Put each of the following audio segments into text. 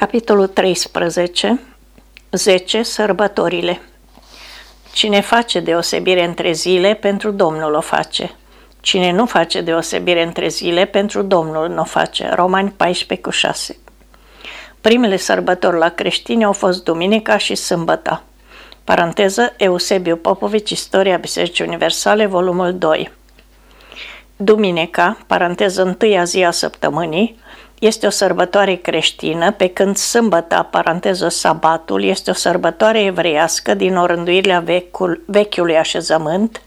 Capitolul 13 10. Sărbătorile Cine face deosebire între zile, pentru Domnul o face. Cine nu face deosebire între zile, pentru Domnul nu o face. Romani 14 cu 6 Primele sărbători la creștini au fost Duminica și Sâmbăta. Paranteză Eusebiu Popovici, Istoria Bisericii Universale, volumul 2. Duminica, paranteză întâia zi a săptămânii, este o sărbătoare creștină, pe când sâmbăta, paranteză sabatul, este o sărbătoare evreiască din orânduirea vecul, vechiului așezământ,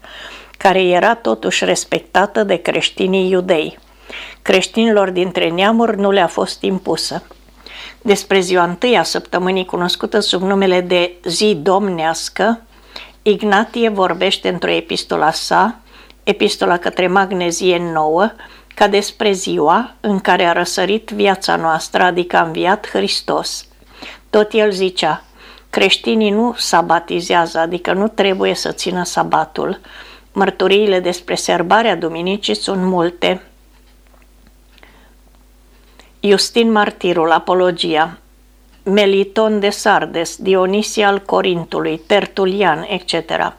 care era totuși respectată de creștinii iudei. Creștinilor dintre neamuri nu le-a fost impusă. Despre ziua întâia săptămânii cunoscută sub numele de zi domnească, Ignatie vorbește într-o epistola sa, epistola către Magnezie nouă, ca despre ziua în care a răsărit viața noastră, adică a înviat Hristos. Tot el zicea, creștinii nu sabatizează, adică nu trebuie să țină sabatul. Mărturiile despre serbarea duminicii sunt multe. Justin Martirul, Apologia, Meliton de Sardes, Dionisia al Corintului, Tertulian, etc.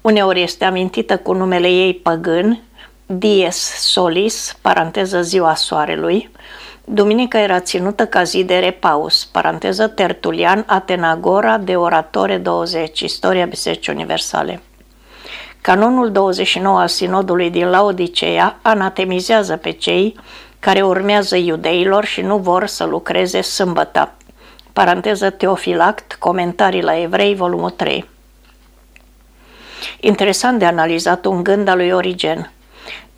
Uneori este amintită cu numele ei păgân, Dies Solis, paranteză ziua soarelui, Duminica era ținută ca zi de repaus, paranteză Tertulian, Atenagora de Oratore 20, Istoria Bisericii Universale. Canonul 29 al Sinodului din Laodicea anatemizează pe cei care urmează iudeilor și nu vor să lucreze sâmbătă. Paranteză Teofilact, Comentarii la Evrei, volumul 3. Interesant de analizat un gând al lui Origen –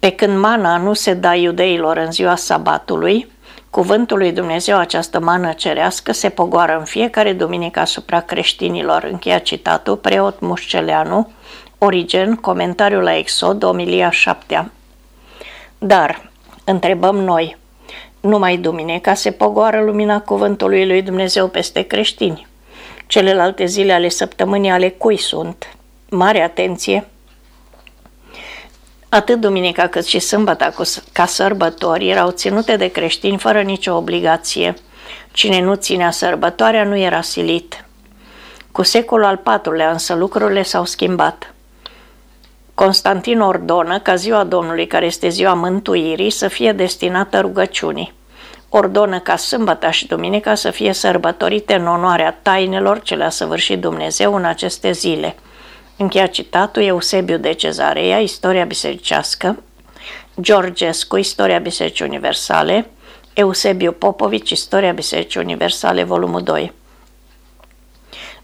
pe când mana nu se da iudeilor în ziua sabatului, cuvântul lui Dumnezeu, această mană cerească, se pogoară în fiecare duminică asupra creștinilor. Încheia citatul, preot Mușceleanu, Origen, comentariul la Exod, Omilia 7 Dar, întrebăm noi, numai duminica se pogoară lumina cuvântului lui Dumnezeu peste creștini. Celelalte zile ale săptămânii ale cui sunt? Mare atenție! Atât duminica cât și sâmbăta ca sărbători erau ținute de creștini fără nicio obligație. Cine nu ținea sărbătoarea nu era silit. Cu secolul al IV-lea însă lucrurile s-au schimbat. Constantin ordonă ca ziua Domnului, care este ziua mântuirii, să fie destinată rugăciunii. Ordonă ca sâmbăta și duminica să fie sărbătorite în onoarea tainelor ce le-a săvârșit Dumnezeu în aceste zile – Încheia citatul Eusebiu de Cezarea, Istoria bisericească, Georgescu, Istoria Bisericii Universale, Eusebiu Popovici, Istoria Bisericii Universale, volumul 2.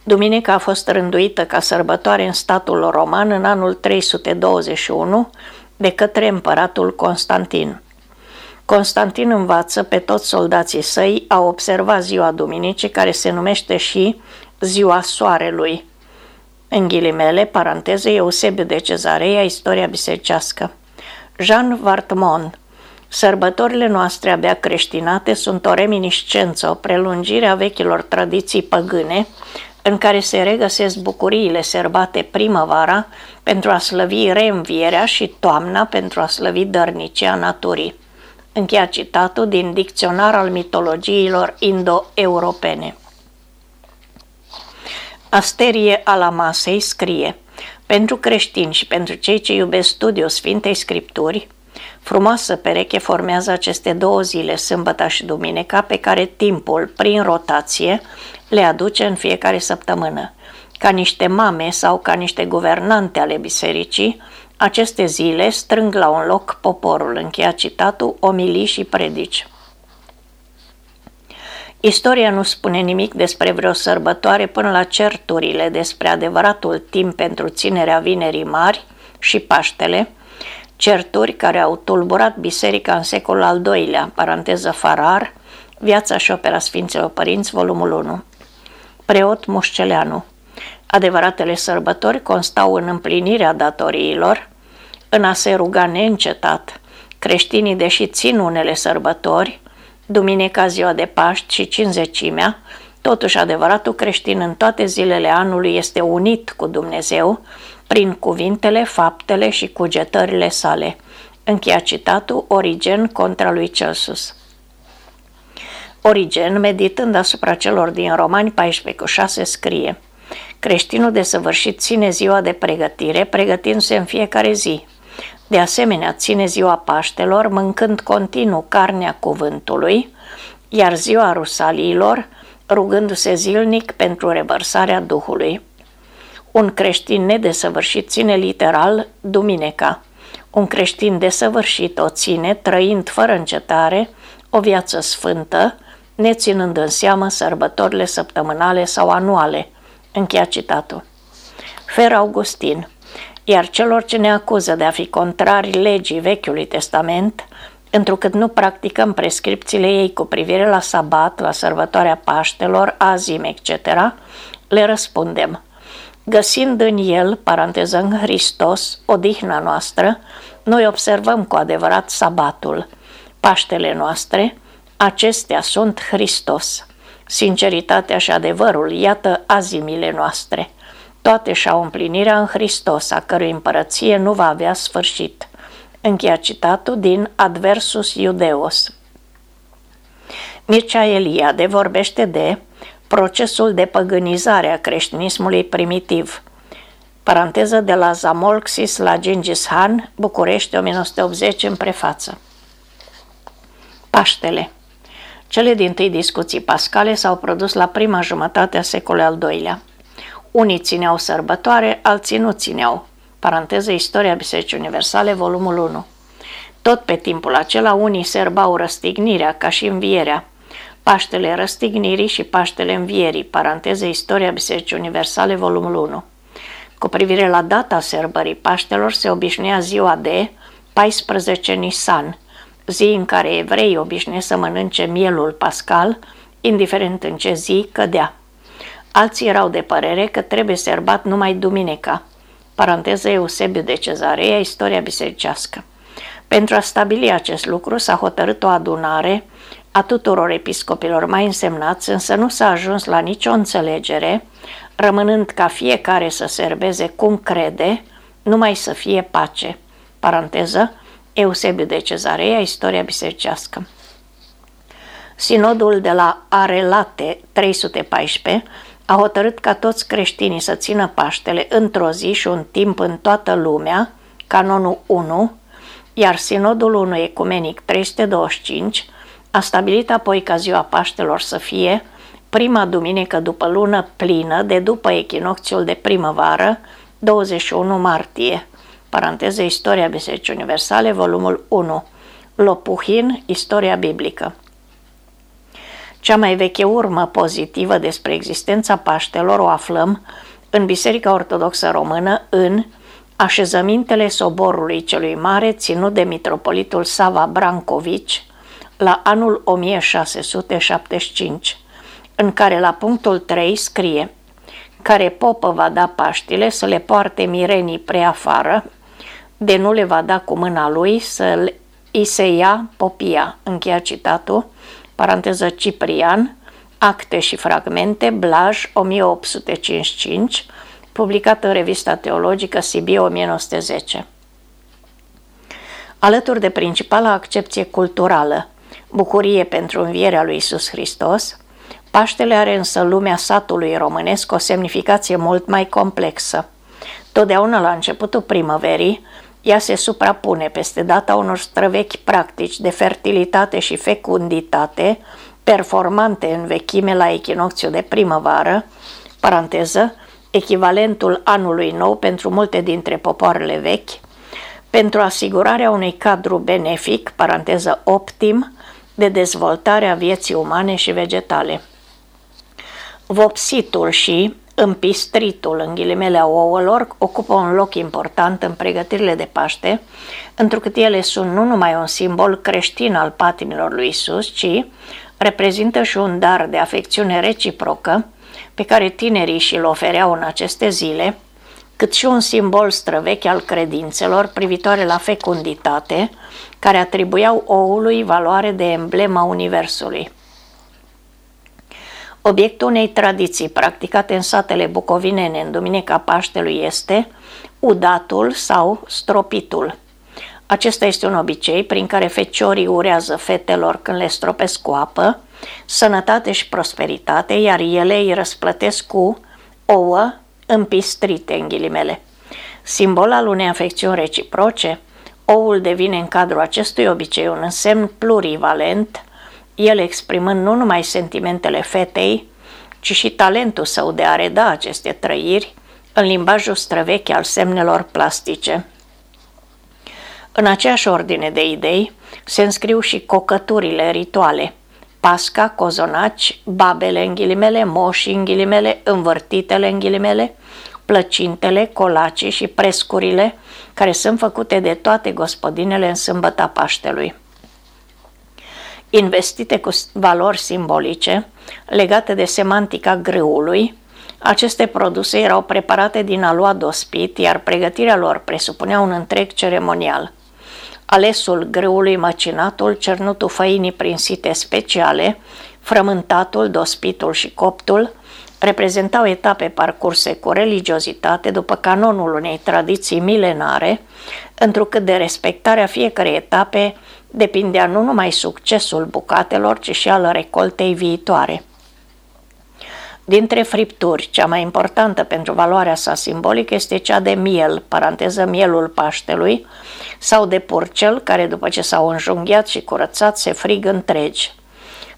Duminica a fost rânduită ca sărbătoare în statul roman în anul 321 de către împăratul Constantin. Constantin învață pe toți soldații săi a observa ziua duminicii, care se numește și ziua soarelui, în ghilimele, paranteze, Eusebiu de Cezarea, Istoria bisericească. Jean Vartmont Sărbătorile noastre abia creștinate sunt o reminiscență, o prelungire a vechilor tradiții păgâne, în care se regăsesc bucuriile serbate primăvara pentru a slăvi reînvierea și toamna pentru a slăvi dărnicea naturii. Încheia citatul din Dicționar al mitologiilor indo-europene. Asterie Alamasei scrie Pentru creștini și pentru cei ce iubesc studiul Sfintei Scripturi, frumoasă pereche formează aceste două zile, sâmbăta și duminica, pe care timpul, prin rotație, le aduce în fiecare săptămână. Ca niște mame sau ca niște guvernante ale bisericii, aceste zile strâng la un loc poporul, încheia citatul, omilii și predici. Istoria nu spune nimic despre vreo sărbătoare până la certurile despre adevăratul timp pentru ținerea Vinerii Mari și Paștele, certuri care au tulburat biserica în secolul al doilea, paranteză Farar, Viața și opera Sfinților Părinți, volumul 1. Preot Mușceleanu Adevăratele sărbători constau în împlinirea datoriilor, în a se ruga neîncetat. Creștinii, deși țin unele sărbători, duminica, ziua de Paști și cinzecimea, totuși adevăratul creștin în toate zilele anului este unit cu Dumnezeu prin cuvintele, faptele și cugetările sale. Încheia citatul Origen contra lui Celsus. Origen, meditând asupra celor din Romani 14 cu 6, scrie Creștinul desăvârșit ține ziua de pregătire, pregătindu-se în fiecare zi. De asemenea, ține ziua Paștelor, mâncând continuu carnea cuvântului, iar ziua Rusaliilor, rugându-se zilnic pentru revărsarea Duhului. Un creștin nedesăvârșit ține literal Duminica. Un creștin desăvârșit o ține trăind fără încetare o viață sfântă, neținând în seamă sărbătorile săptămânale sau anuale. Încheia citatul. Fer Augustin iar celor ce ne acuză de a fi contrari legii Vechiului Testament, întrucât nu practicăm prescripțiile ei cu privire la sabat, la sărbătoarea Paștelor, azim, etc., le răspundem. Găsind în el, paranteză în Hristos, odihna noastră, noi observăm cu adevărat sabatul. Paștele noastre, acestea sunt Hristos. Sinceritatea și adevărul, iată azimile noastre. Toate și-au împlinirea în Hristos, a cărui împărăție nu va avea sfârșit. Încheia citatul din Adversus Iudeos. Mircea Eliade vorbește de procesul de păgânizare a creștinismului primitiv. Paranteză de la Zamolxis la Gengis Han, București 1980 în prefață. Paștele Cele din tâi discuții pascale s-au produs la prima jumătate a secolului al doilea. Unii țineau sărbătoare, alții nu țineau. Paranteză Istoria Bisericii Universale, volumul 1. Tot pe timpul acela unii sărbau răstignirea ca și învierea. Paștele răstignirii și Paștele învierii, paranteză Istoria Bisericii Universale, volumul 1. Cu privire la data sărbării Paștelor se obișnuia ziua de 14 Nisan, zi în care evreii obișnuiesc să mănânce mielul pascal, indiferent în ce zi cădea. Alții erau de părere că trebuie serbat numai duminica. Paranteză Eusebiu de Cezarea, istoria bisericească. Pentru a stabili acest lucru s-a hotărât o adunare a tuturor episcopilor mai însemnați, însă nu s-a ajuns la nicio înțelegere, rămânând ca fiecare să serbeze cum crede, numai să fie pace. Paranteză, Eusebiu de Cezarea, istoria bisericească. Sinodul de la Arelate 314 a hotărât ca toți creștinii să țină Paștele într-o zi și un timp în toată lumea, canonul 1, iar Sinodul 1 Ecumenic 325 a stabilit apoi ca ziua Paștelor să fie prima duminică după lună plină de după echinocțiul de primăvară, 21 martie. Paranteză Istoria Bisericii Universale, volumul 1. Lopuhin, Istoria Biblică. Cea mai veche urmă pozitivă despre existența Paștelor o aflăm în Biserica Ortodoxă Română în așezămintele soborului celui mare ținut de mitropolitul Sava Brancovici la anul 1675, în care la punctul 3 scrie care popă va da Paștile să le poarte mirenii preafară, de nu le va da cu mâna lui să îi se ia popia. Încheia citatul paranteză Ciprian, Acte și fragmente, Blaj, 1855, publicat în revista teologică Sibiu 1910. Alături de principala accepție culturală, bucurie pentru învierea lui Isus Hristos, Paștele are însă lumea satului românesc o semnificație mult mai complexă. Totdeauna la începutul primăverii, ea se suprapune peste data unor străvechi practici de fertilitate și fecunditate, performante în vechime la echinocțiu de primăvară, paranteză, echivalentul anului nou pentru multe dintre popoarele vechi, pentru asigurarea unui cadru benefic, paranteză optim, de dezvoltare a vieții umane și vegetale. Vopsitul și împistritul, în ghilimele a ouălor, ocupă un loc important în pregătirile de Paște, întrucât ele sunt nu numai un simbol creștin al patimilor lui Isus, ci reprezintă și un dar de afecțiune reciprocă pe care tinerii și-l ofereau în aceste zile, cât și un simbol străvechi al credințelor privitoare la fecunditate, care atribuiau oului valoare de emblema Universului. Obiectul unei tradiții practicate în satele bucovinene în Duminica Paștelui este udatul sau stropitul. Acesta este un obicei prin care feciorii urează fetelor când le stropesc cu apă, sănătate și prosperitate, iar ele îi răsplătesc cu ouă împistrite în ghilimele. Simbol al unei afecțiuni reciproce, oul devine în cadrul acestui obicei un însemn plurivalent, el exprimând nu numai sentimentele fetei, ci și talentul său de a reda aceste trăiri în limbajul străvechi al semnelor plastice. În aceeași ordine de idei se înscriu și cocăturile rituale, pasca, cozonaci, babele în ghilimele, moși în ghilimele, învârtitele în ghilimele, plăcintele, colacii și prescurile, care sunt făcute de toate gospodinele în sâmbăta Paștelui. Investite cu valori simbolice, legate de semantica grâului, aceste produse erau preparate din alua dospit, iar pregătirea lor presupunea un întreg ceremonial. Alesul grâului măcinatul, cernutul făinii prin site speciale, frământatul, dospitul și coptul, reprezentau etape parcurse cu religiozitate după canonul unei tradiții milenare, întrucât de respectarea fiecarei etape depindea nu numai succesul bucatelor, ci și al recoltei viitoare. Dintre fripturi, cea mai importantă pentru valoarea sa simbolică este cea de miel, paranteză mielul Paștelui, sau de purcel, care după ce s-au înjunghiat și curățat se frig întregi.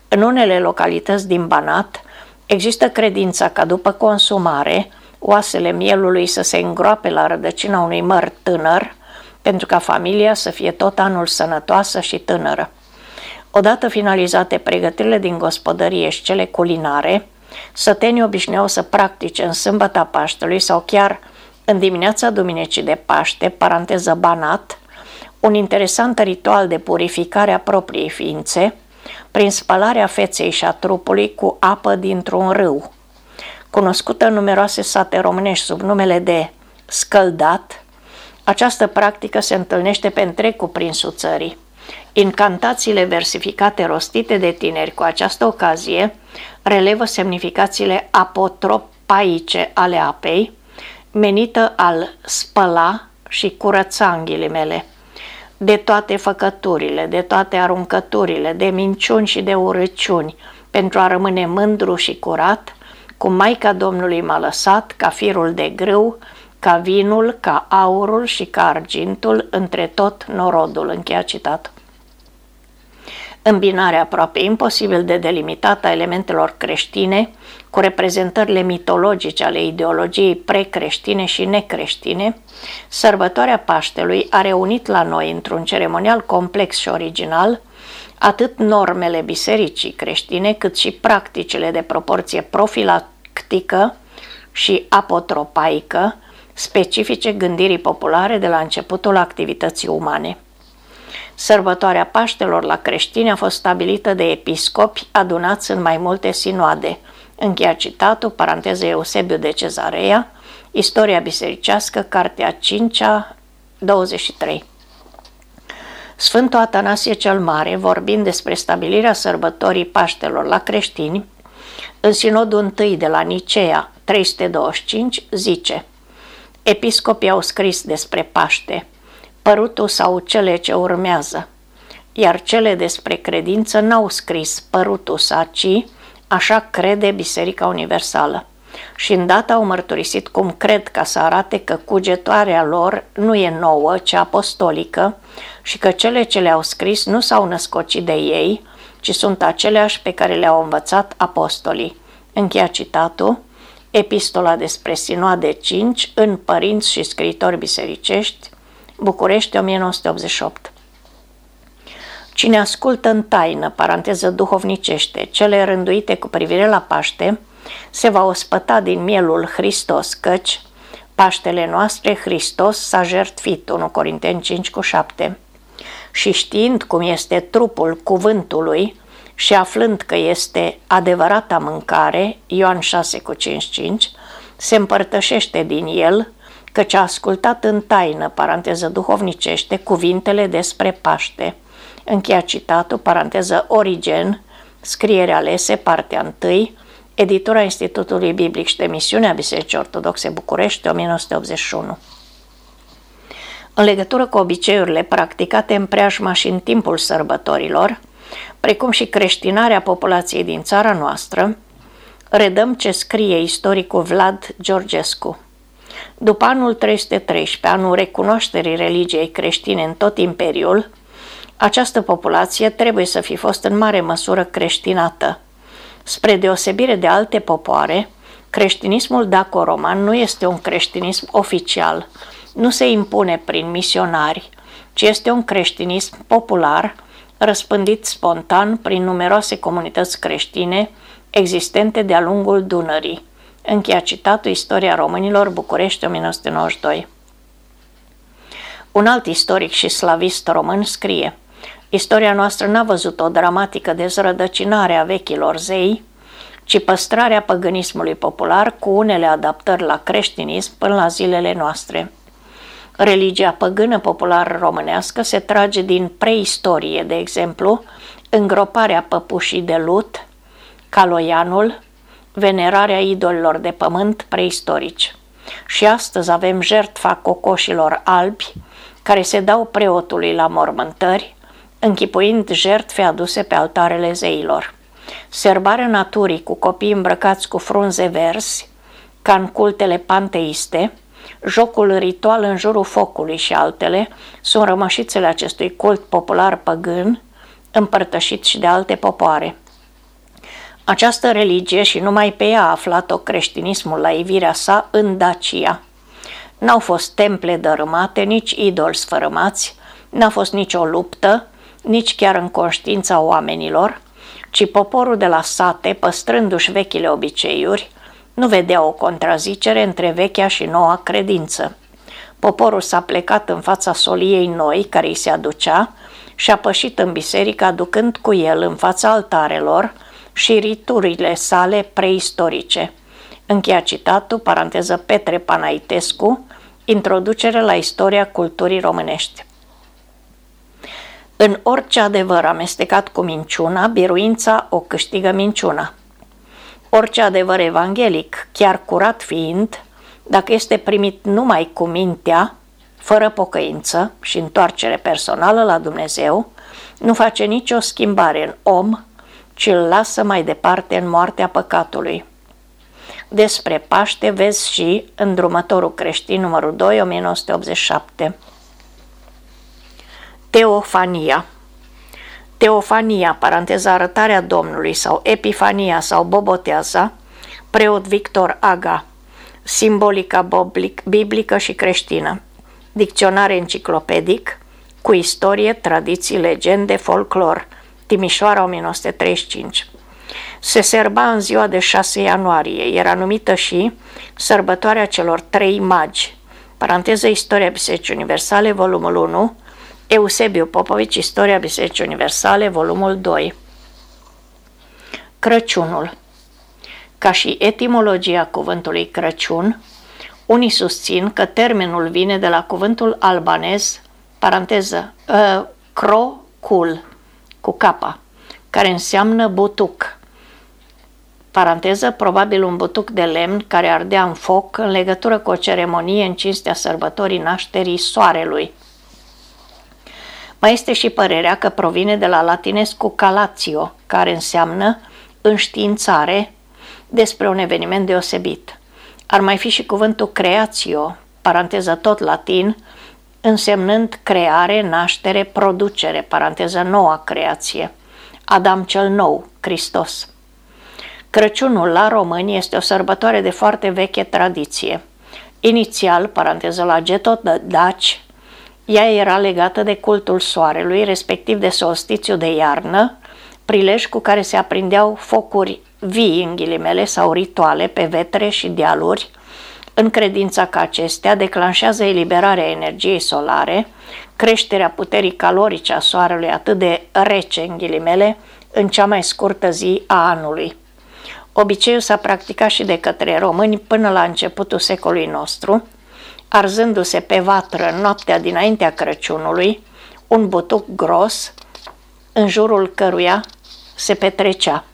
În unele localități din Banat există credința ca după consumare, oasele mielului să se îngroape la rădăcina unui măr tânăr, pentru ca familia să fie tot anul sănătoasă și tânără. Odată finalizate pregătirile din gospodărie și cele culinare, Sătenii obișnuiau să practice în sâmbăta Paștelui sau chiar în dimineața Duminicii de Paște, paranteză banat, un interesant ritual de purificare a propriei ființe, prin spălarea feței și a trupului cu apă dintr-un râu. Cunoscută în numeroase sate românești sub numele de scăldat, această practică se întâlnește pe întreg cuprinsul țării. Incantațiile versificate rostite de tineri cu această ocazie relevă semnificațiile apotropaice ale apei, menită al spăla și curăța în ghilimele, de toate făcăturile, de toate aruncăturile, de minciuni și de urăciuni, pentru a rămâne mândru și curat, cum Maica Domnului m-a lăsat, ca firul de grâu, ca vinul, ca aurul și ca argintul, între tot norodul, încheia citatul. Îmbinarea aproape imposibil de delimitată a elementelor creștine cu reprezentările mitologice ale ideologiei precreștine și necreștine, sărbătoarea Paștelui a reunit la noi într-un ceremonial complex și original atât normele bisericii creștine, cât și practicile de proporție profilactică și apotropaică, specifice gândirii populare de la începutul activității umane. Sărbătoarea Paștelor la creștini a fost stabilită de episcopi adunați în mai multe sinoade. Încheia citatul, paranteză Eusebiu de Cezarea, Istoria bisericească, cartea 5 23. Sfântul Atanasie cel Mare, vorbind despre stabilirea sărbătorii Paștelor la creștini, în sinodul I de la Nicea 325 zice Episcopii au scris despre Paște – părutul sau cele ce urmează, iar cele despre credință n-au scris părutul ci așa crede Biserica Universală. Și îndată au mărturisit cum cred ca să arate că cugetoarea lor nu e nouă, ci apostolică și că cele ce le-au scris nu s-au născocit de ei, ci sunt aceleași pe care le-au învățat apostolii. Încheia citatul, Epistola despre Sinoade 5 în Părinți și Scriitori Bisericești, București, 1988. Cine ascultă în taină, paranteză duhovnicește, cele rânduite cu privire la Paște, se va ospăta din mielul Hristos, căci Paștele noastre Hristos s-a jertfit, 1 Corinteni 5 cu 7. Și știind cum este trupul cuvântului și aflând că este adevărata mâncare, Ioan 6 cu 5, se împărtășește din el căci a ascultat în taină, paranteză duhovnicește, cuvintele despre Paște. Încheia citatul, paranteză Origen, scriere alese, partea 1, editura Institutului Biblic și de Misiune a Bisericii Ortodoxe București, 1981. în legătură cu obiceiurile practicate în preajma și în timpul sărbătorilor, precum și creștinarea populației din țara noastră, redăm ce scrie istoricul Vlad Georgescu. După anul 313, anul recunoașterii religiei creștine în tot imperiul, această populație trebuie să fi fost în mare măsură creștinată. Spre deosebire de alte popoare, creștinismul daco-roman nu este un creștinism oficial, nu se impune prin misionari, ci este un creștinism popular, răspândit spontan prin numeroase comunități creștine existente de-a lungul Dunării. Încheia citatul Istoria Românilor, București, 1992. Un alt istoric și slavist român scrie Istoria noastră n-a văzut o dramatică dezrădăcinare a vechilor zei, ci păstrarea păgânismului popular cu unele adaptări la creștinism până la zilele noastre. Religia păgână populară românească se trage din preistorie, de exemplu, îngroparea păpușii de lut, caloianul, venerarea idolilor de pământ preistorici. Și astăzi avem jertfa cocoșilor albi, care se dau preotului la mormântări, închipuind jertfe aduse pe altarele zeilor. Serbarea naturii cu copii îmbrăcați cu frunze verzi, ca în cultele panteiste, jocul ritual în jurul focului și altele sunt rămășițele acestui cult popular păgân, împărtășit și de alte popoare. Această religie și numai pe ea a aflat-o creștinismul la ivirea sa în Dacia. N-au fost temple dărâmate, nici idoli sfărâmați, n-a fost nicio luptă, nici chiar în conștiința oamenilor, ci poporul de la sate, păstrându-și vechile obiceiuri, nu vedea o contrazicere între vechea și noua credință. Poporul s-a plecat în fața soliei noi care îi se aducea și a pășit în biserică aducând cu el în fața altarelor și riturile sale preistorice. Încheia citatul, paranteză Petre Panaitescu, introducere la istoria culturii românești. În orice adevăr amestecat cu minciuna, biruința o câștigă minciuna. Orice adevăr evanghelic, chiar curat fiind, dacă este primit numai cu mintea, fără pocăință și întoarcere personală la Dumnezeu, nu face nicio schimbare în om, ci îl lasă mai departe în moartea păcatului. Despre Paște vezi și Îndrumătorul creștin numărul 2, 1987. Teofania Teofania, paranteza arătarea Domnului sau Epifania sau Boboteaza, preot Victor Aga, simbolica biblică și creștină, dicționar enciclopedic, cu istorie, tradiții, legende, folclor, Timișoara 1935. Se serba în ziua de 6 ianuarie, era numită și sărbătoarea celor trei magi, paranteză Istoria Bisericii Universale, volumul 1, Eusebiu Popovici, Istoria Bisericii Universale, volumul 2. Crăciunul Ca și etimologia cuvântului Crăciun, unii susțin că termenul vine de la cuvântul albanez, paranteză, uh, crocul, cu capa, care înseamnă butuc. Paranteză, probabil un butuc de lemn care ardea în foc în legătură cu o ceremonie în cinstea sărbătorii nașterii soarelui. Mai este și părerea că provine de la latinescu calatio, care înseamnă înștiințare despre un eveniment deosebit. Ar mai fi și cuvântul creatio, paranteză tot latin, însemnând creare, naștere, producere, paranteză noua creație. Adam cel nou, Hristos. Crăciunul la români este o sărbătoare de foarte veche tradiție. Inițial, paranteză la getot daci, ea era legată de cultul soarelui, respectiv de solstițiu de iarnă, prilej cu care se aprindeau focuri vii, în ghilimele, sau rituale pe vetre și dealuri, în credința că acestea declanșează eliberarea energiei solare, creșterea puterii calorice a soarelui atât de rece, în ghilimele, în cea mai scurtă zi a anului. Obiceiul s-a practicat și de către români până la începutul secolului nostru, arzându-se pe vatră noaptea dinaintea Crăciunului, un butuc gros, în jurul căruia se petrecea.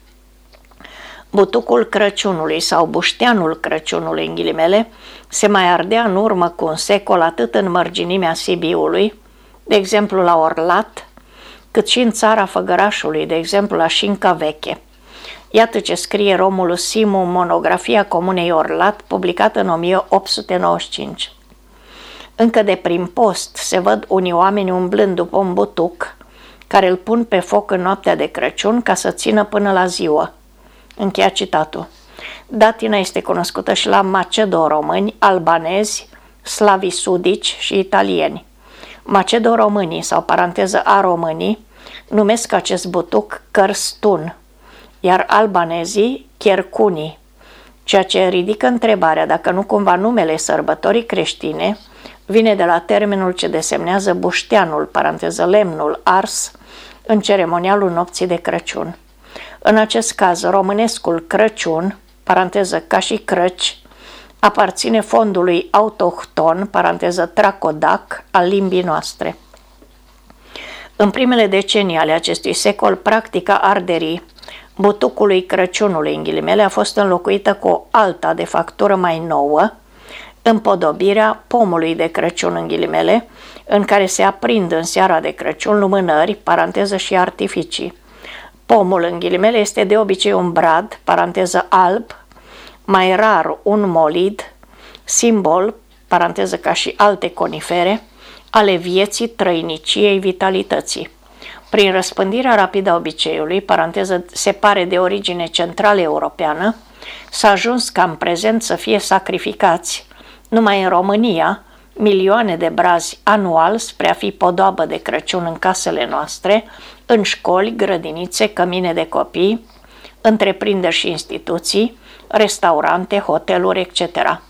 Butucul Crăciunului sau bușteanul Crăciunului în ghilimele se mai ardea în urmă cu un secol atât în mărginimea Sibiului, de exemplu la Orlat, cât și în țara Făgărașului, de exemplu la Șinca Veche. Iată ce scrie Romulus Simu în monografia Comunei Orlat, publicată în 1895. Încă de prin post se văd unii oameni umblând după un butuc, care îl pun pe foc în noaptea de Crăciun ca să țină până la ziua. Încheia citatul. Datina este cunoscută și la macedo-români, albanezi, slavi sudici și italieni. Macedo-românii sau paranteză a românii numesc acest butuc cărstun, iar albanezii chercuni, ceea ce ridică întrebarea dacă nu cumva numele sărbătorii creștine vine de la termenul ce desemnează bușteanul, paranteză lemnul, ars în ceremonialul nopții de Crăciun. În acest caz, românescul Crăciun, paranteză ca și crăci, aparține fondului autohton, paranteză tracodac, al limbii noastre. În primele decenii ale acestui secol, practica arderii butucului Crăciunului, în ghilimele, a fost înlocuită cu o alta de factură mai nouă, împodobirea pomului de Crăciun, în ghilimele, în care se aprind în seara de Crăciun lumânări, paranteză și artificii. Pomul, în ghilimele, este de obicei un brad, paranteză alb, mai rar un molid, simbol, paranteză ca și alte conifere, ale vieții, trăiniciei, vitalității. Prin răspândirea rapidă a obiceiului, paranteză se pare de origine centrală europeană, s-a ajuns ca în prezent să fie sacrificați, numai în România, milioane de brazi anual spre a fi podoabă de Crăciun în casele noastre, în școli, grădinițe, cămine de copii, întreprinderi și instituții, restaurante, hoteluri, etc.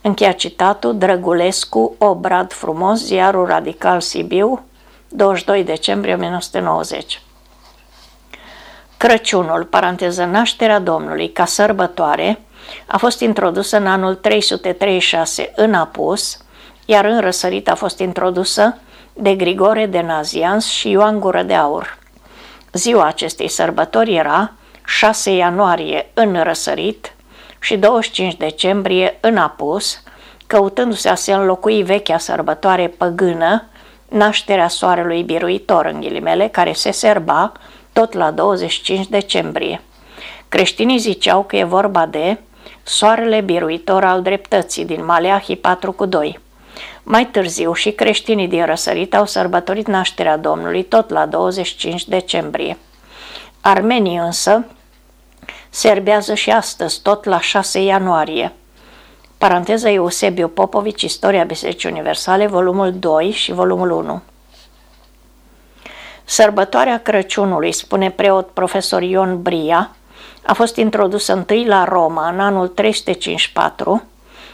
Încheia citatul Drăgulescu, Obrad Frumos, Ziarul Radical Sibiu, 22 decembrie 1990. Crăciunul, paranteză nașterea Domnului, ca sărbătoare, a fost introdusă în anul 336 în Apus, iar în răsărit a fost introdusă de Grigore de Nazians și Ioan Gură de Aur. Ziua acestei sărbători era 6 ianuarie în răsărit și 25 decembrie în apus, căutându-se a se înlocui vechea sărbătoare păgână, nașterea soarelui biruitor în ghilimele, care se serba tot la 25 decembrie. Creștinii ziceau că e vorba de soarele biruitor al dreptății din Maleahi 4 cu 2. Mai târziu și creștinii din răsărit au sărbătorit nașterea Domnului tot la 25 decembrie. Armenii însă serbează și astăzi, tot la 6 ianuarie. Paranteza Eusebiu Popovici, Istoria Bisericii Universale, volumul 2 și volumul 1. Sărbătoarea Crăciunului, spune preot profesor Ion Bria, a fost introdusă întâi la Roma în anul 354,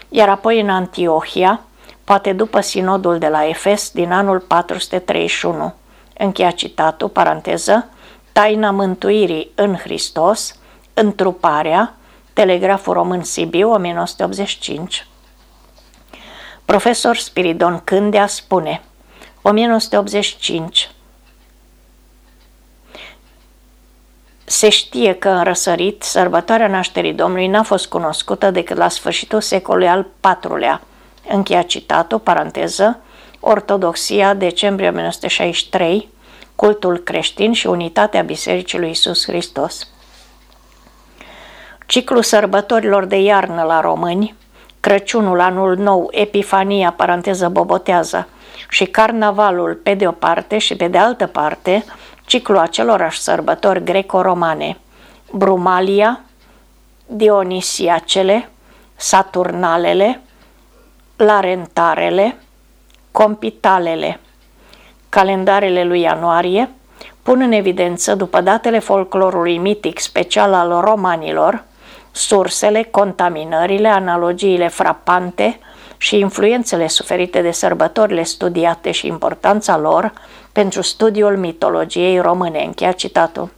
iar apoi în Antiohia, poate după sinodul de la Efes din anul 431. Încheia citatul, paranteză, Taina mântuirii în Hristos, întruparea, Telegraful Român Sibiu, 1985. Profesor Spiridon Cândea spune 1985 Se știe că în răsărit, sărbătoarea nașterii Domnului n-a fost cunoscută decât la sfârșitul secolului al IV-lea. Încheia citatul, paranteză, Ortodoxia, decembrie 1963, cultul creștin și unitatea Bisericii lui Isus Hristos. Ciclul sărbătorilor de iarnă la români, Crăciunul, Anul Nou, Epifania, paranteză bobotează, și Carnavalul pe de o parte și pe de altă parte, ciclul acelorași sărbători greco-romane, Brumalia, Dionisiacele, Saturnalele, Larentarele, Compitalele, calendarele lui ianuarie, pun în evidență, după datele folclorului mitic special al romanilor, sursele, contaminările, analogiile frapante și influențele suferite de sărbătorile studiate și importanța lor pentru studiul mitologiei române. Încheia citatul.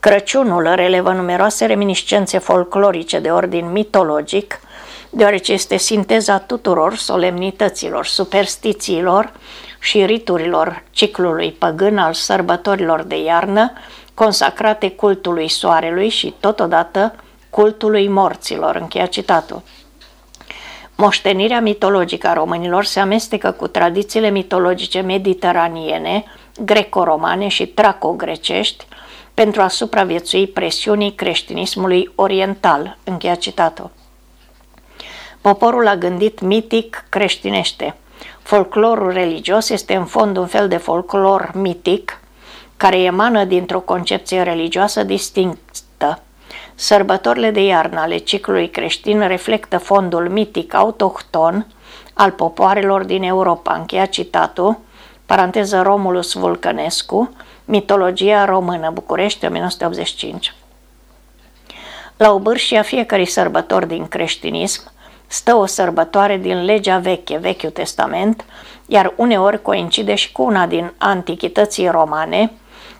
Crăciunul relevă numeroase reminiscențe folclorice de ordin mitologic, deoarece este sinteza tuturor solemnităților, superstițiilor și riturilor ciclului păgân al sărbătorilor de iarnă consacrate cultului soarelui și totodată cultului morților, încheia citatul. Moștenirea mitologică a românilor se amestecă cu tradițiile mitologice mediteraniene, greco-romane și traco-grecești pentru a supraviețui presiunii creștinismului oriental, încheia citatul. Poporul a gândit mitic creștinește. Folclorul religios este în fond un fel de folclor mitic care emană dintr-o concepție religioasă distinctă. Sărbătorile de iarnă ale ciclului creștin reflectă fondul mitic autohton al popoarelor din Europa. Încheia citatul, paranteză Romulus Vulcănescu, Mitologia română, București, 1985. La obârșia fiecărui sărbător din creștinism stă o sărbătoare din legea veche, Vechiul Testament, iar uneori coincide și cu una din antichității romane,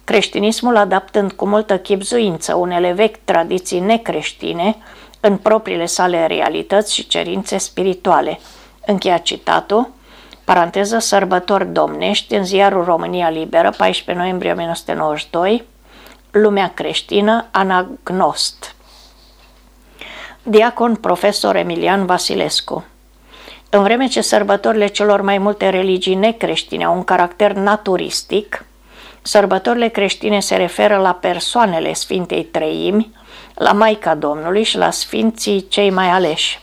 creștinismul adaptând cu multă chipzuință unele vechi tradiții necreștine în propriile sale realități și cerințe spirituale. Încheia citatul, paranteză sărbători domnești în ziarul România Liberă, 14 noiembrie 1992, Lumea creștină, Anagnost. Diacon profesor Emilian Vasilescu În vreme ce sărbătorile celor mai multe religii necreștine au un caracter naturistic, Sărbătorile creștine se referă la persoanele Sfintei Treimi, la Maica Domnului și la Sfinții cei mai aleși.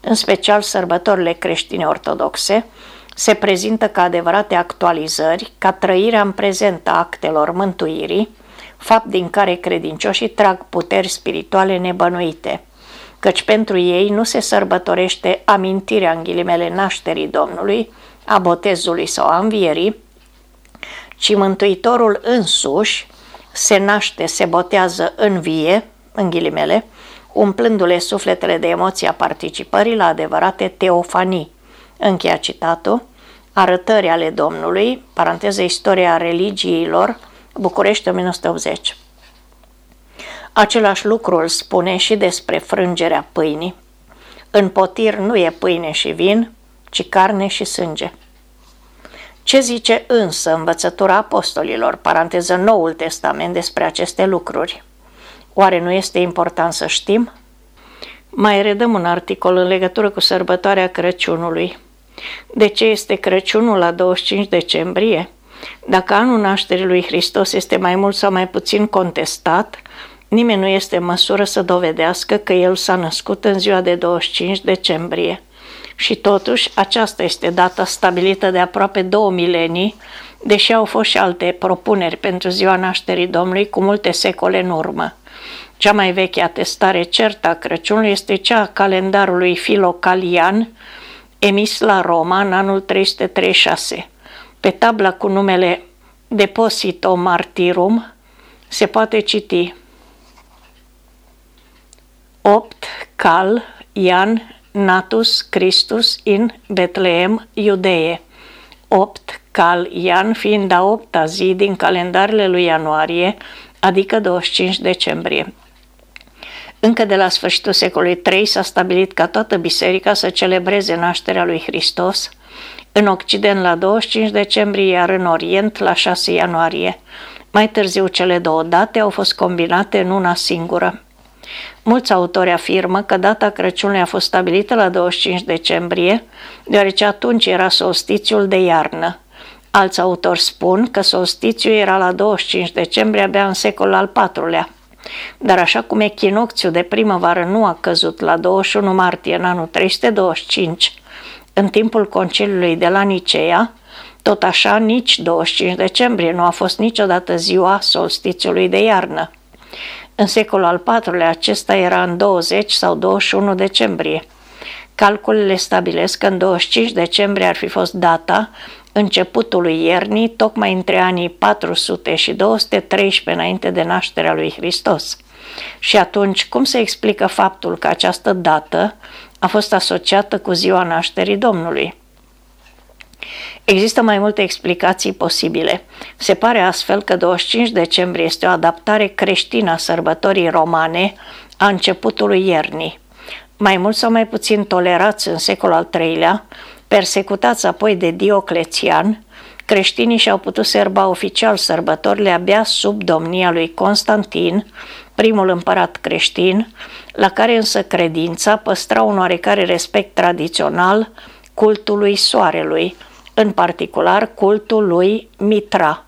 În special sărbătorile creștine ortodoxe se prezintă ca adevărate actualizări, ca trăirea în prezent a actelor mântuirii, fapt din care credincioșii trag puteri spirituale nebănuite, căci pentru ei nu se sărbătorește amintirea în ghilimele nașterii Domnului, a botezului sau a învierii, ci Mântuitorul însuși se naște, se botează în vie, în ghilimele, umplându-le sufletele de emoția participării la adevărate teofanii. Încheia citatul, arătări ale Domnului, paranteză istoria religiilor, București 1980. Același lucru îl spune și despre frângerea pâinii. În potir nu e pâine și vin, ci carne și sânge. Ce zice însă învățătura apostolilor, paranteză Noul Testament, despre aceste lucruri? Oare nu este important să știm? Mai redăm un articol în legătură cu sărbătoarea Crăciunului. De ce este Crăciunul la 25 decembrie? Dacă anul nașterii lui Hristos este mai mult sau mai puțin contestat, nimeni nu este în măsură să dovedească că el s-a născut în ziua de 25 decembrie. Și totuși, aceasta este data stabilită de aproape două milenii, deși au fost și alte propuneri pentru ziua nașterii Domnului cu multe secole în urmă. Cea mai veche atestare certă a Crăciunului este cea a calendarului filocalian, emis la Roma în anul 336. Pe tabla cu numele Deposito Martirum se poate citi 8 Cal Ian Natus Christus in Betleem, Iudee. 8. Cal Ian fiind a opta zi din calendarele lui ianuarie, adică 25 decembrie. Încă de la sfârșitul secolului III s-a stabilit ca toată biserica să celebreze nașterea lui Hristos, în Occident la 25 decembrie, iar în Orient la 6 ianuarie. Mai târziu cele două date au fost combinate în una singură. Mulți autori afirmă că data Crăciunului a fost stabilită la 25 decembrie, deoarece atunci era solstițiul de iarnă. Alți autori spun că solstițiul era la 25 decembrie abia în secolul al IV-lea. Dar așa cum echinocțiul de primăvară nu a căzut la 21 martie în anul 325, în timpul conciliului de la Nicea, tot așa nici 25 decembrie nu a fost niciodată ziua solstițiului de iarnă. În secolul al IV-lea acesta era în 20 sau 21 decembrie. Calculele stabilesc că în 25 decembrie ar fi fost data începutului iernii, tocmai între anii 400 și 213 înainte de nașterea lui Hristos. Și atunci, cum se explică faptul că această dată a fost asociată cu ziua nașterii Domnului? Există mai multe explicații posibile. Se pare astfel că 25 decembrie este o adaptare creștină a sărbătorii romane a începutului iernii. Mai mult sau mai puțin tolerați în secolul al III-lea, persecutați apoi de Dioclețian, creștinii și-au putut serba oficial sărbătorile abia sub domnia lui Constantin, primul împărat creștin, la care însă credința păstra un oarecare respect tradițional cultului soarelui, în particular cultul lui Mitra.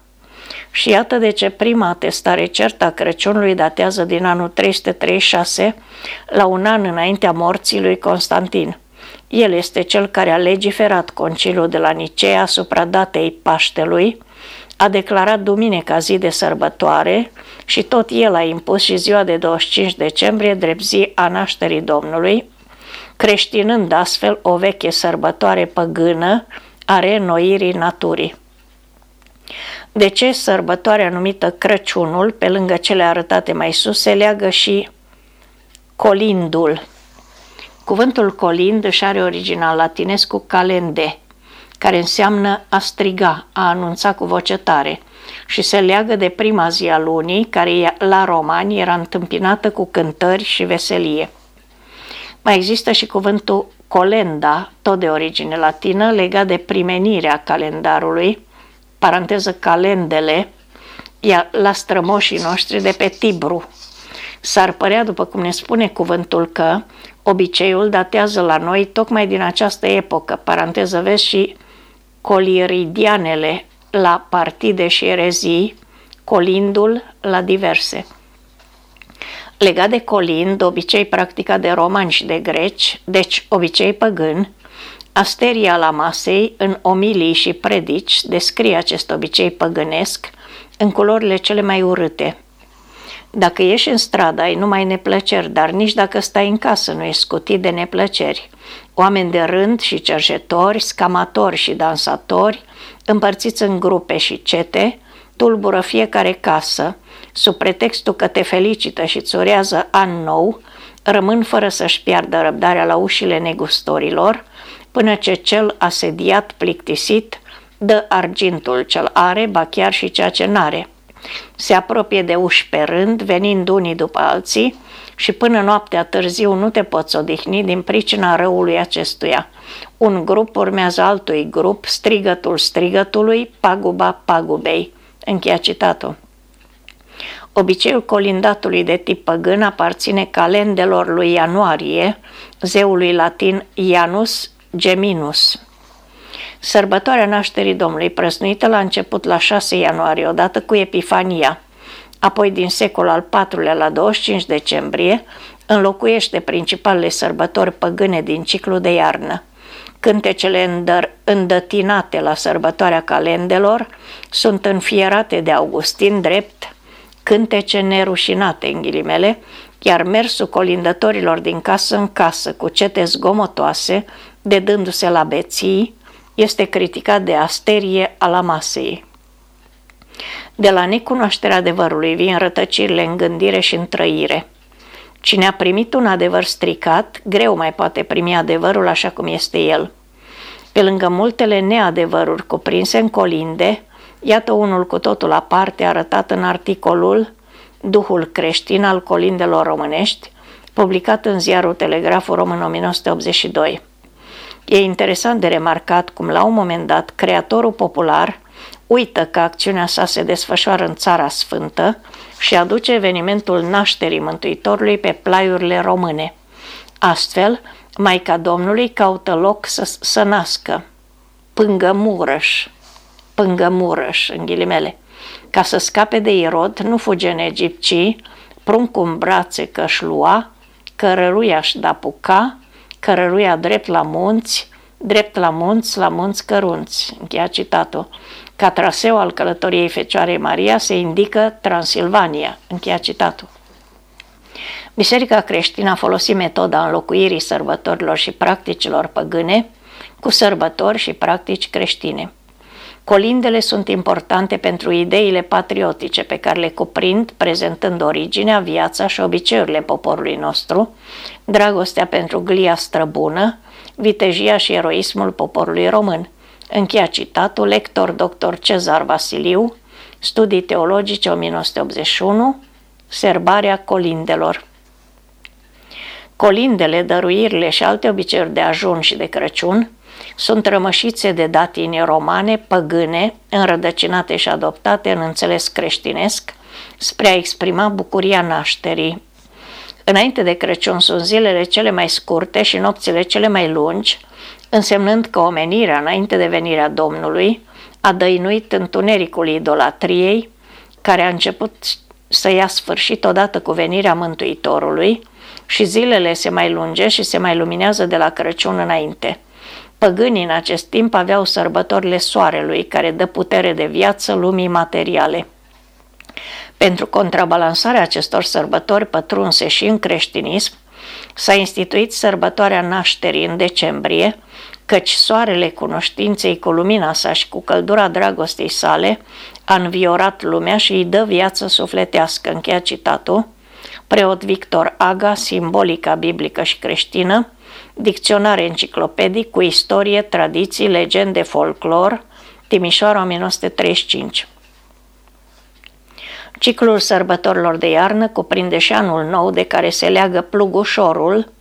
Și iată de ce prima atestare certă a Crăciunului datează din anul 336, la un an înaintea morții lui Constantin. El este cel care a legiferat conciliul de la Nicea asupra datei Paștelui, a declarat duminica zi de sărbătoare și tot el a impus și ziua de 25 decembrie drept zi a nașterii Domnului, creștinând astfel o veche sărbătoare păgână a reînnoirii naturii. De ce sărbătoarea numită Crăciunul, pe lângă cele arătate mai sus, se leagă și colindul. Cuvântul colind își are original latinesc cu calende, care înseamnă a striga, a anunța cu voce tare și se leagă de prima zi a lunii, care la romani era întâmpinată cu cântări și veselie. Mai există și cuvântul colenda, tot de origine latină, legat de primenirea calendarului, paranteză calendele, la strămoșii noștri de pe Tibru. S-ar părea, după cum ne spune cuvântul că, obiceiul datează la noi tocmai din această epocă, paranteză vezi și coliridianele la partide și erezii, colindul la diverse. Legat de colind, obicei practicat de romani și de greci, deci obicei păgân, Asteria la masei, în omilii și predici, descrie acest obicei păgânesc în culorile cele mai urâte. Dacă ieși în stradă, ai numai neplăceri, dar nici dacă stai în casă nu ești scutit de neplăceri. Oameni de rând și cerșetori, scamatori și dansatori, împărțiți în grupe și cete, tulbură fiecare casă, sub pretextul că te felicită și îți urează an nou, rămân fără să-și piardă răbdarea la ușile negustorilor, până ce cel asediat plictisit dă argintul cel are, ba chiar și ceea ce n-are. Se apropie de uși pe rând, venind unii după alții, și până noaptea târziu nu te poți odihni din pricina răului acestuia. Un grup urmează altui grup, strigătul strigătului, paguba pagubei. Încheia citatul. Obiceiul colindatului de tip păgân aparține calendelor lui Ianuarie, zeului latin Janus Geminus. Sărbătoarea nașterii Domnului, prăsnuită la început la 6 ianuarie, odată cu Epifania, apoi din secolul al IV-lea la 25 decembrie, înlocuiește principalele sărbători păgâne din ciclu de iarnă. Cântecele îndăr, îndătinate la sărbătoarea calendelor sunt înfierate de Augustin drept cântece nerușinate în ghilimele, iar mersul colindătorilor din casă în casă cu cete zgomotoase, dedându-se la beții, este criticat de asterie a la masei. De la necunoașterea adevărului vin rătăcirile în gândire și în trăire. Cine a primit un adevăr stricat, greu mai poate primi adevărul așa cum este el. Pe lângă multele neadevăruri cuprinse în colinde, iată unul cu totul aparte arătat în articolul Duhul creștin al colindelor românești, publicat în ziarul Telegraful Român 1982. E interesant de remarcat cum la un moment dat creatorul popular uită că acțiunea sa se desfășoară în Țara Sfântă și aduce evenimentul nașterii Mântuitorului pe plaiurile române. Astfel, Maica Domnului caută loc să, să nască. Pângă Murăș, Pângă Murăș, în ghilimele. Ca să scape de Irod, nu fuge în Egipt, ci prunc în brațe că-și lua, cărăruia-și da puca, cărăruia drept la munți, drept la munți, la munți cărunți. Încheia citatul. Ca traseu al călătoriei Fecioarei Maria se indică Transilvania. Încheia citatul. Biserica creștină a folosit metoda înlocuirii sărbătorilor și practicilor păgâne cu sărbători și practici creștine. Colindele sunt importante pentru ideile patriotice pe care le cuprind, prezentând originea, viața și obiceiurile poporului nostru, dragostea pentru glia străbună, vitejia și eroismul poporului român. Încheia citatul lector dr. Cezar Vasiliu, Studii teologice 1981, Serbarea colindelor. Colindele, dăruirile și alte obiceiuri de ajun și de Crăciun Sunt rămășițe de datini romane, păgâne, înrădăcinate și adoptate în înțeles creștinesc, spre a exprima bucuria nașterii. Înainte de Crăciun sunt zilele cele mai scurte și nopțile cele mai lungi, însemnând că omenirea, înainte de venirea Domnului, a dăinuit întunericul idolatriei, care a început să ia sfârșit odată cu venirea Mântuitorului și zilele se mai lunge și se mai luminează de la Crăciun înainte. Păgânii în acest timp aveau sărbătorile soarelui, care dă putere de viață lumii materiale. Pentru contrabalansarea acestor sărbători pătrunse și în creștinism, s-a instituit sărbătoarea nașterii în decembrie, căci soarele cunoștinței cu lumina sa și cu căldura dragostei sale a înviorat lumea și îi dă viață sufletească, încheia citatul, preot Victor Aga, simbolica biblică și creștină, dicționar enciclopedic cu istorie, tradiții, legende, folclor, Timișoara 1935. Ciclul sărbătorilor de iarnă cuprinde și anul nou de care se leagă plugușorul,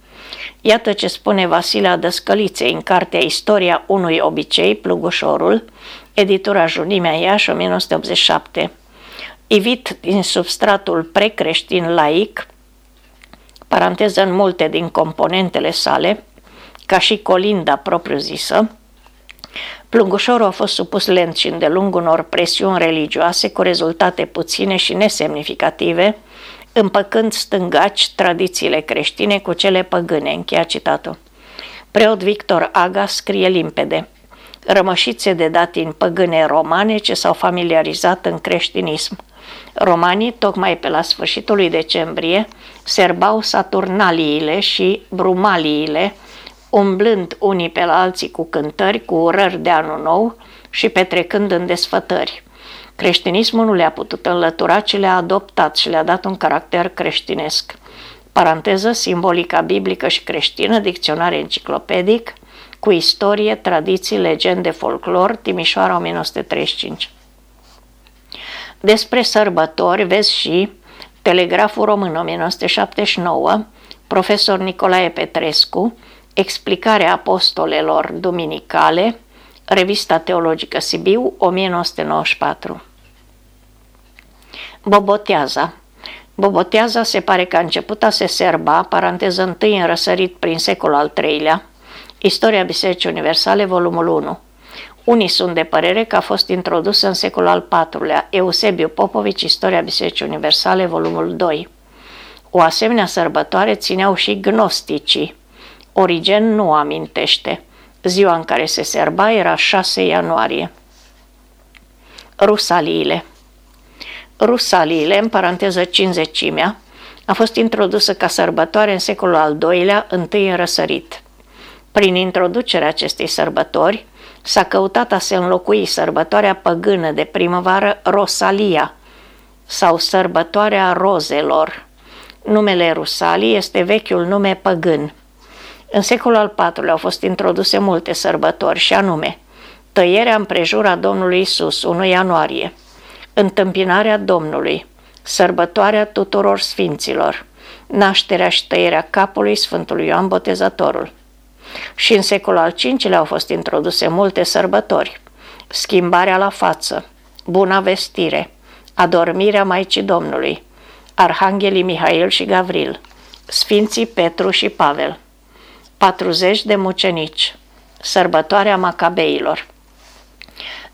Iată ce spune Vasile Dăscăliței în cartea Istoria unui obicei, Plugușorul, editura Junimea Iași, 1987. Ivit din substratul precreștin laic, paranteză în multe din componentele sale, ca și colinda propriu-zisă, Plungușorul a fost supus lent și îndelung unor presiuni religioase cu rezultate puține și nesemnificative, împăcând stângaci tradițiile creștine cu cele păgâne, încheia citatul. Preot Victor Aga scrie limpede rămășițe de datini păgâne romane ce s-au familiarizat în creștinism. Romanii, tocmai pe la sfârșitul lui decembrie, serbau saturnaliile și brumaliile, umblând unii pe la alții cu cântări, cu urări de anul nou și petrecând în desfătări. Creștinismul nu le-a putut înlătura, ci le-a adoptat și le-a dat un caracter creștinesc. Paranteză, simbolica biblică și creștină, dicționar enciclopedic, cu istorie, tradiții, legende, folclor, Timișoara 1935. Despre sărbători vezi și Telegraful Român 1979, profesor Nicolae Petrescu, Explicarea apostolelor duminicale, Revista Teologică Sibiu, 1994. Boboteaza Boboteaza se pare că a început a se serba, paranteză întâi în răsărit prin secolul al III-lea, Istoria Bisericii Universale, volumul 1. Unii sunt de părere că a fost introdusă în secolul al IV-lea, Eusebiu Popovici, Istoria Bisericii Universale, volumul 2. O asemenea sărbătoare țineau și gnosticii. Origen nu amintește. Ziua în care se serba era 6 ianuarie. Rusaliile Rusaliile, în paranteză cinzecimea, a fost introdusă ca sărbătoare în secolul al II-lea, întâi în răsărit. Prin introducerea acestei sărbători, s-a căutat a se înlocui sărbătoarea păgână de primăvară Rosalia sau sărbătoarea rozelor. Numele Rusalii este vechiul nume păgân. În secolul al IV-lea au fost introduse multe sărbători și anume tăierea împrejura Domnului Isus, 1 ianuarie, întâmpinarea Domnului, sărbătoarea tuturor sfinților, nașterea și tăierea capului Sfântului Ioan Botezătorul. Și în secolul al V-lea au fost introduse multe sărbători, schimbarea la față, buna vestire, adormirea Maicii Domnului, Arhanghelii Mihail și Gavril, Sfinții Petru și Pavel, 40 de mucenici, sărbătoarea Macabeilor.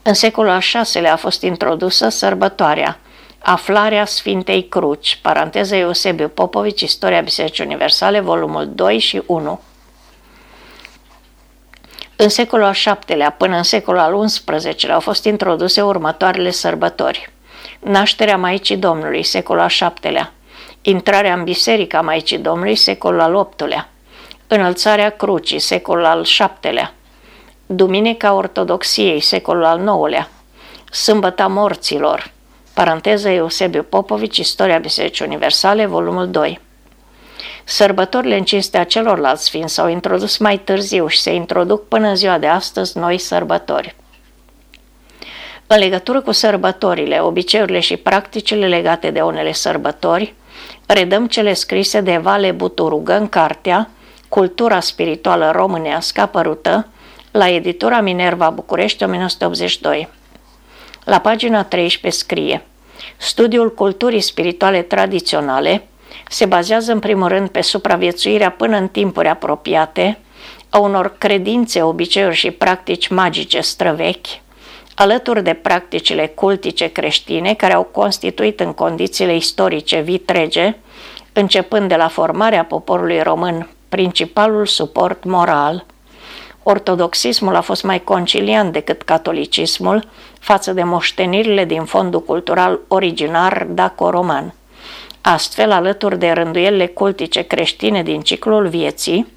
În secolul al VI-lea a fost introdusă sărbătoarea Aflarea Sfintei Cruci, paranteză Eusebiu Popovici, Istoria Bisericii Universale, volumul 2 și 1. În secolul al VII-lea până în secolul al XI-lea au fost introduse următoarele sărbători. Nașterea Maicii Domnului, secolul al VII-lea. Intrarea în Biserica Maicii Domnului, secolul al VIII-lea. Înălțarea Crucii, secolul al VII-lea. Duminica Ortodoxiei, secolul al IX-lea. Sâmbăta Morților, paranteză Eusebiu Popovici, Istoria Bisericii Universale, volumul 2. Sărbătorile în cinstea celorlalți sfinți s-au introdus mai târziu și se introduc până în ziua de astăzi noi sărbători. În legătură cu sărbătorile, obiceiurile și practicile legate de unele sărbători, redăm cele scrise de Vale Buturugă în cartea Cultura spirituală românească apărută la editura Minerva București 1982. La pagina 13 scrie Studiul culturii spirituale tradiționale se bazează în primul rând pe supraviețuirea până în timpuri apropiate a unor credințe, obiceiuri și practici magice străvechi, alături de practicile cultice creștine care au constituit în condițiile istorice vitrege, începând de la formarea poporului român principalul suport moral. Ortodoxismul a fost mai conciliant decât catolicismul față de moștenirile din fondul cultural originar daco-roman. Astfel, alături de rânduielile cultice creștine din ciclul vieții,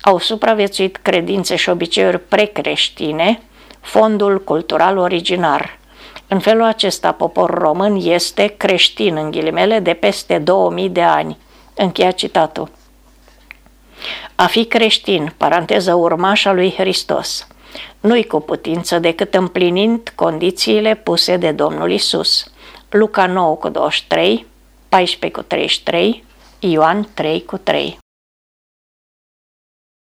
au supraviețuit credințe și obiceiuri precreștine, fondul cultural originar. În felul acesta, poporul român este creștin, în ghilimele, de peste 2000 de ani. Încheia citatul. A fi creștin, paranteză urmașa lui Hristos, nu-i cu putință decât împlinind condițiile puse de Domnul Isus. Luca 9 cu 23, 14 cu 33, Ioan 3 cu 3.